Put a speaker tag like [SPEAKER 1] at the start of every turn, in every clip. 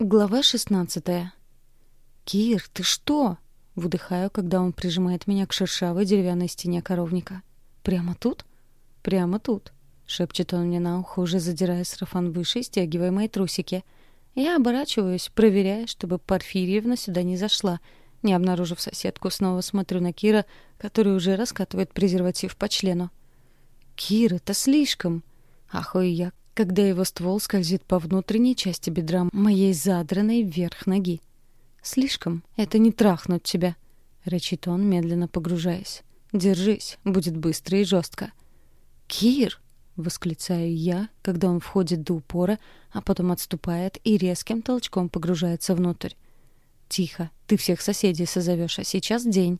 [SPEAKER 1] Глава 16. «Кир, ты что?» — выдыхаю, когда он прижимает меня к шершавой деревянной стене коровника. «Прямо тут?» «Прямо тут», — шепчет он мне на ухо, уже задирая сарафан выше и стягивая мои трусики. Я оборачиваюсь, проверяя, чтобы Порфирьевна сюда не зашла. Не обнаружив соседку, снова смотрю на Кира, который уже раскатывает презерватив по члену. «Кир, это слишком!» Ахую я, когда его ствол скользит по внутренней части бедра моей задранной вверх ноги. «Слишком. Это не трахнуть тебя», — рычит он, медленно погружаясь. «Держись, будет быстро и жестко». «Кир!» — восклицаю я, когда он входит до упора, а потом отступает и резким толчком погружается внутрь. «Тихо, ты всех соседей созовешь, а сейчас день».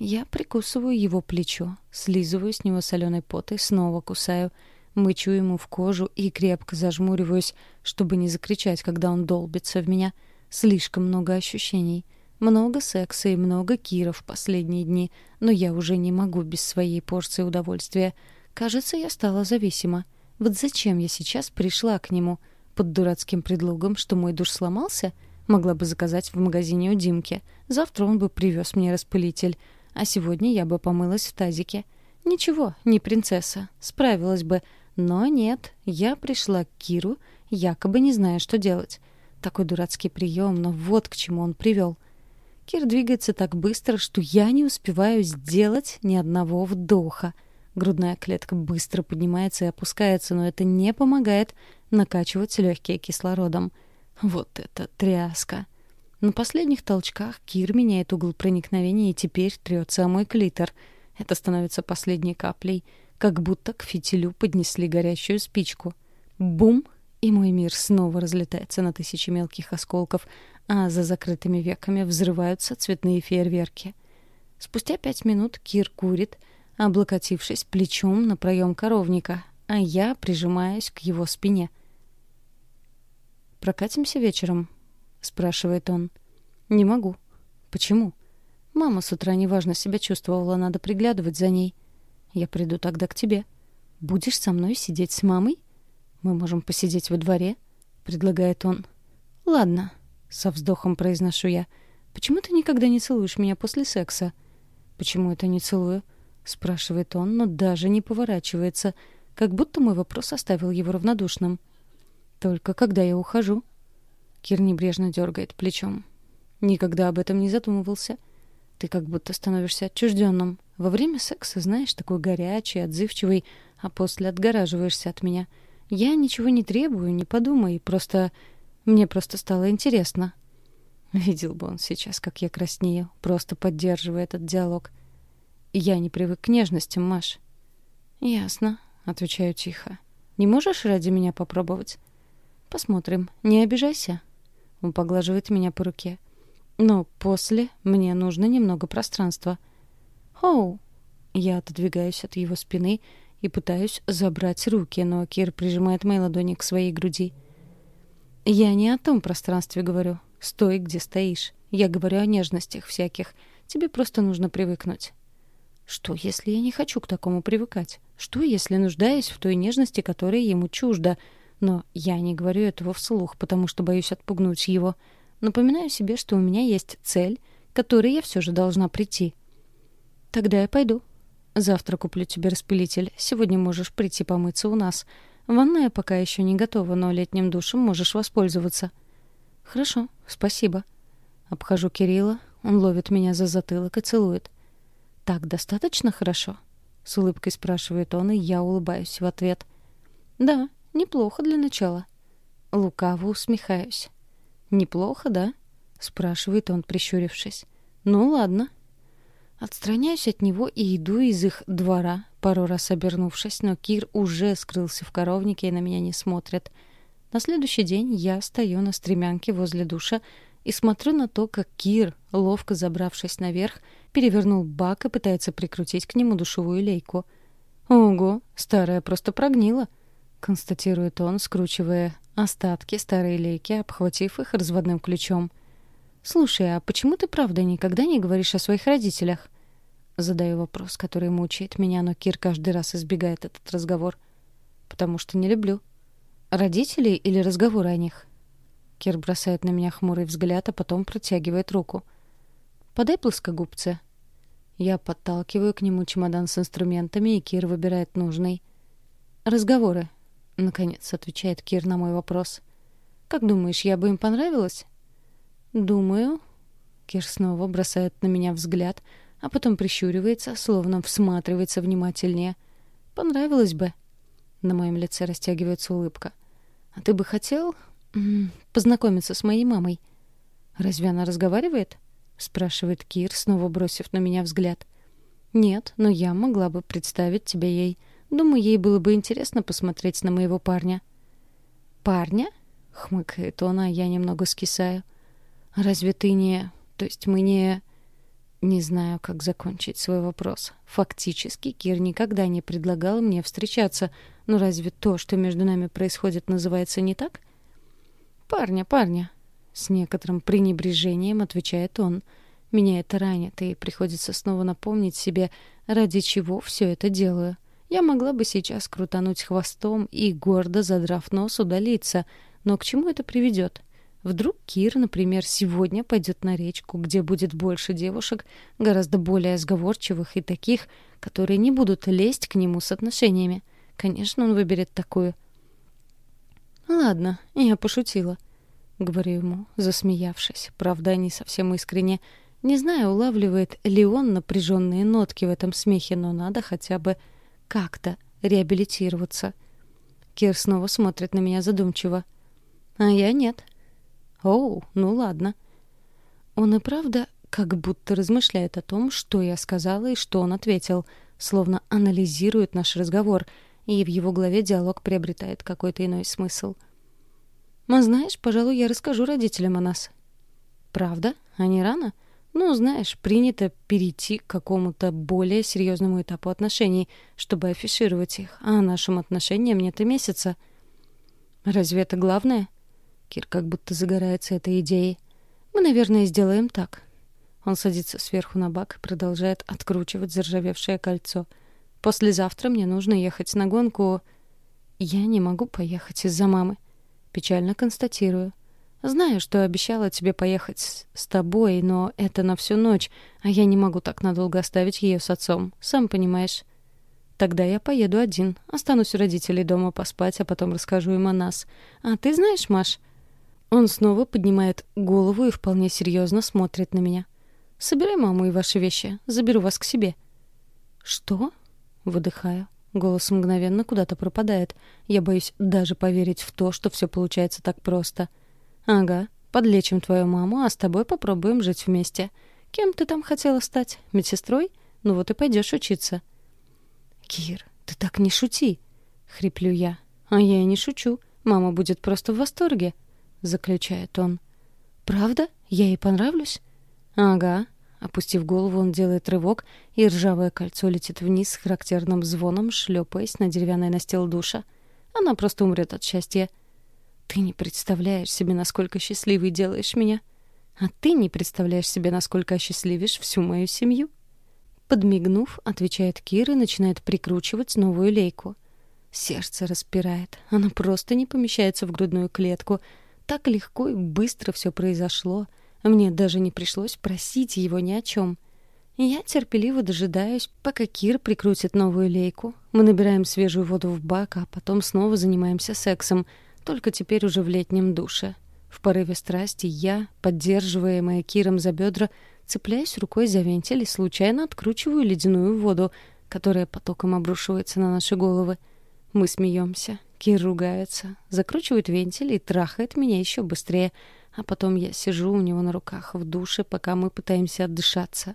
[SPEAKER 1] Я прикусываю его плечо, слизываю с него соленой пот и снова кусаю — Мычу ему в кожу и крепко зажмуриваюсь, чтобы не закричать, когда он долбится в меня. Слишком много ощущений. Много секса и много Кира в последние дни, но я уже не могу без своей порции удовольствия. Кажется, я стала зависима. Вот зачем я сейчас пришла к нему? Под дурацким предлогом, что мой душ сломался? Могла бы заказать в магазине у Димки. Завтра он бы привез мне распылитель. А сегодня я бы помылась в тазике. Ничего, не принцесса. Справилась бы. Но нет, я пришла к Киру, якобы не зная, что делать. Такой дурацкий прием, но вот к чему он привел. Кир двигается так быстро, что я не успеваю сделать ни одного вдоха. Грудная клетка быстро поднимается и опускается, но это не помогает накачивать легкие кислородом. Вот это тряска. На последних толчках Кир меняет угол проникновения и теперь трется о мой клитор. Это становится последней каплей — как будто к фитилю поднесли горящую спичку. Бум! И мой мир снова разлетается на тысячи мелких осколков, а за закрытыми веками взрываются цветные фейерверки. Спустя пять минут Кир курит, облокотившись плечом на проем коровника, а я прижимаюсь к его спине. «Прокатимся вечером?» — спрашивает он. «Не могу». «Почему?» «Мама с утра неважно себя чувствовала, надо приглядывать за ней». Я приду тогда к тебе. Будешь со мной сидеть с мамой? Мы можем посидеть во дворе, предлагает он. Ладно, со вздохом произношу я. Почему ты никогда не целуешь меня после секса? Почему это не целую? спрашивает он, но даже не поворачивается, как будто мой вопрос оставил его равнодушным. Только когда я ухожу. Кир небрежно дергает плечом. Никогда об этом не задумывался. Ты как будто становишься отчужденным. Во время секса, знаешь, такой горячий, отзывчивый, а после отгораживаешься от меня. Я ничего не требую, не подумай, просто... Мне просто стало интересно. Видел бы он сейчас, как я краснею, просто поддерживая этот диалог. Я не привык к нежностям, Маш. Ясно, отвечаю тихо. Не можешь ради меня попробовать? Посмотрим. Не обижайся. Он поглаживает меня по руке. Но после мне нужно немного пространства. «Оу!» Я отодвигаюсь от его спины и пытаюсь забрать руки, но Кир прижимает мои ладони к своей груди. «Я не о том пространстве говорю. Стой, где стоишь. Я говорю о нежностях всяких. Тебе просто нужно привыкнуть». Что, если я не хочу к такому привыкать? Что, если нуждаюсь в той нежности, которая ему чужда? Но я не говорю этого вслух, потому что боюсь отпугнуть его. Напоминаю себе, что у меня есть цель, к которой я все же должна прийти. Тогда я пойду. Завтра куплю тебе распылитель. Сегодня можешь прийти помыться у нас. Ванная пока еще не готова, но летним душем можешь воспользоваться. Хорошо, спасибо. Обхожу Кирилла, он ловит меня за затылок и целует. Так достаточно хорошо? С улыбкой спрашивает он, и я улыбаюсь в ответ. Да, неплохо для начала. Лукаво усмехаюсь. Неплохо, да? спрашивает он, прищурившись. Ну ладно, Отстраняюсь от него и иду из их двора, пару раз обернувшись, но Кир уже скрылся в коровнике и на меня не смотрит. На следующий день я стою на стремянке возле душа и смотрю на то, как Кир, ловко забравшись наверх, перевернул бак и пытается прикрутить к нему душевую лейку. «Ого, старая просто прогнила», — констатирует он, скручивая остатки старой лейки, обхватив их разводным ключом. «Слушай, а почему ты правда никогда не говоришь о своих родителях?» Задаю вопрос, который мучает меня, но Кир каждый раз избегает этот разговор. «Потому что не люблю». «Родителей или разговоры о них?» Кир бросает на меня хмурый взгляд, а потом протягивает руку. «Подай плоскогубцы». Я подталкиваю к нему чемодан с инструментами, и Кир выбирает нужный. «Разговоры», — наконец отвечает Кир на мой вопрос. «Как думаешь, я бы им понравилась?» «Думаю». Кир снова бросает на меня взгляд, а потом прищуривается, словно всматривается внимательнее. «Понравилось бы». На моем лице растягивается улыбка. «А ты бы хотел познакомиться с моей мамой?» «Разве она разговаривает?» — спрашивает Кир, снова бросив на меня взгляд. «Нет, но я могла бы представить тебя ей. Думаю, ей было бы интересно посмотреть на моего парня». «Парня?» — хмыкает он, а я немного скисаю. «Разве ты не... То есть мы не...» Не знаю, как закончить свой вопрос. Фактически, Кир никогда не предлагал мне встречаться. Но разве то, что между нами происходит, называется не так? «Парня, парня!» С некоторым пренебрежением отвечает он. Меня это ранит, и приходится снова напомнить себе, ради чего все это делаю. Я могла бы сейчас крутануть хвостом и, гордо задрав нос, удалиться. Но к чему это приведет? Вдруг Кир, например, сегодня пойдет на речку, где будет больше девушек, гораздо более сговорчивых и таких, которые не будут лезть к нему с отношениями. Конечно, он выберет такую. «Ладно, я пошутила», — говорю ему, засмеявшись. Правда, не совсем искренне. Не знаю, улавливает ли он напряженные нотки в этом смехе, но надо хотя бы как-то реабилитироваться. Кир снова смотрит на меня задумчиво. А я нет. «Оу, ну ладно». Он и правда как будто размышляет о том, что я сказала и что он ответил, словно анализирует наш разговор, и в его голове диалог приобретает какой-то иной смысл. «А знаешь, пожалуй, я расскажу родителям о нас». «Правда? А не рано?» «Ну, знаешь, принято перейти к какому-то более серьезному этапу отношений, чтобы афишировать их, а нашим отношениям нет и месяца». «Разве это главное?» Кир как будто загорается этой идеей. Мы, наверное, сделаем так. Он садится сверху на бак и продолжает откручивать заржавевшее кольцо. Послезавтра мне нужно ехать на гонку. Я не могу поехать из-за мамы. Печально констатирую. Знаю, что обещала тебе поехать с тобой, но это на всю ночь, а я не могу так надолго оставить ее с отцом, сам понимаешь. Тогда я поеду один, останусь у родителей дома поспать, а потом расскажу им о нас. А ты знаешь, Маш, он снова поднимает голову и вполне серьезно смотрит на меня. «Собирай маму и ваши вещи. Заберу вас к себе». «Что?» — выдыхаю. Голос мгновенно куда-то пропадает. Я боюсь даже поверить в то, что все получается так просто. «Ага, подлечим твою маму, а с тобой попробуем жить вместе. Кем ты там хотела стать? Медсестрой? Ну вот и пойдешь учиться». «Кир, ты так не шути!» — хриплю я. «А я и не шучу. Мама будет просто в восторге». — заключает он. «Правда? Я ей понравлюсь?» «Ага». Опустив голову, он делает рывок, и ржавое кольцо летит вниз с характерным звоном, шлепаясь на деревянный настил душа. Она просто умрет от счастья. «Ты не представляешь себе, насколько счастливой делаешь меня. А ты не представляешь себе, насколько осчастливишь всю мою семью». Подмигнув, отвечает Кир и начинает прикручивать новую лейку. Сердце распирает. Оно просто не помещается в грудную клетку — так легко и быстро все произошло. Мне даже не пришлось просить его ни о чем. Я терпеливо дожидаюсь, пока Кир прикрутит новую лейку. Мы набираем свежую воду в бак, а потом снова занимаемся сексом, только теперь уже в летнем душе. В порыве страсти я, поддерживаемая Киром за бедра, цепляюсь рукой за вентиль и случайно откручиваю ледяную воду, которая потоком обрушивается на наши головы. Мы смеемся. Кир ругается, закручивает вентиль и трахает меня еще быстрее, а потом я сижу у него на руках в душе, пока мы пытаемся отдышаться.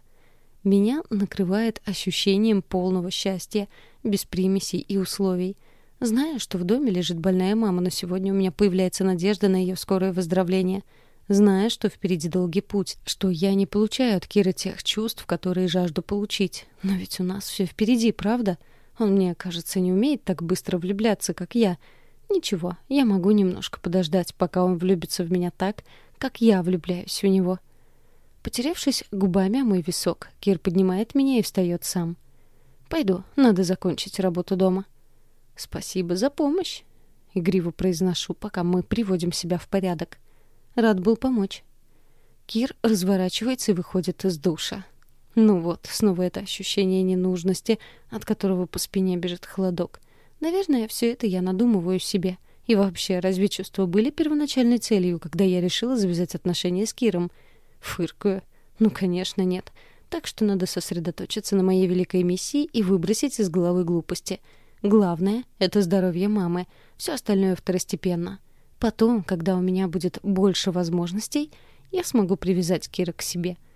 [SPEAKER 1] Меня накрывает ощущением полного счастья, без примесей и условий. Зная, что в доме лежит больная мама, но сегодня у меня появляется надежда на ее скорое выздоровление. Зная, что впереди долгий путь, что я не получаю от Кира тех чувств, которые жажду получить. Но ведь у нас все впереди, правда? — он, мне кажется, не умеет так быстро влюбляться, как я. Ничего, я могу немножко подождать, пока он влюбится в меня так, как я влюбляюсь в него. Потеревшись губами о мой висок, Кир поднимает меня и встает сам. «Пойду, надо закончить работу дома». «Спасибо за помощь», — игриво произношу, пока мы приводим себя в порядок. Рад был помочь. Кир разворачивается и выходит из душа. Ну вот, снова это ощущение ненужности, от которого по спине бежит холодок. Наверное, все это я надумываю себе. И вообще, разве чувства были первоначальной целью, когда я решила завязать отношения с Киром? Фыркаю. Ну, конечно, нет. Так что надо сосредоточиться на моей великой миссии и выбросить из головы глупости. Главное — это здоровье мамы. Все остальное второстепенно. Потом, когда у меня будет больше возможностей, я смогу привязать Кира к себе —